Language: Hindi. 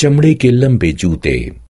चमड़े के लंबे जूते।